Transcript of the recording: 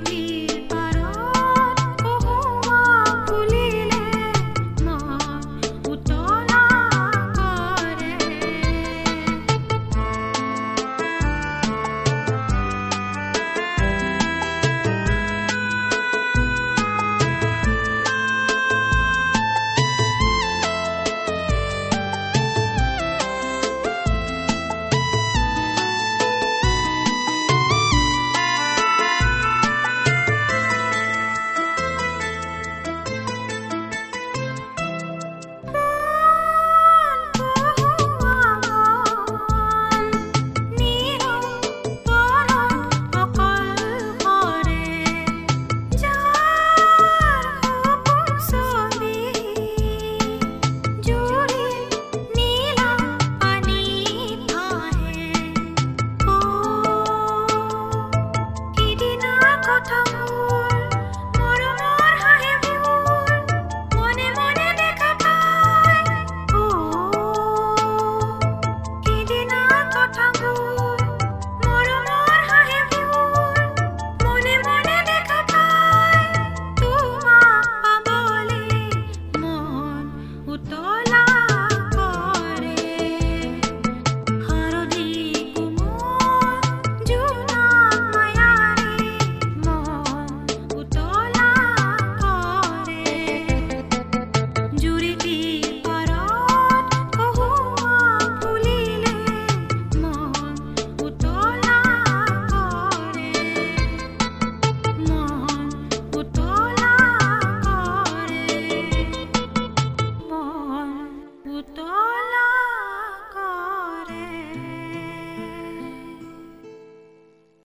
you. kotamu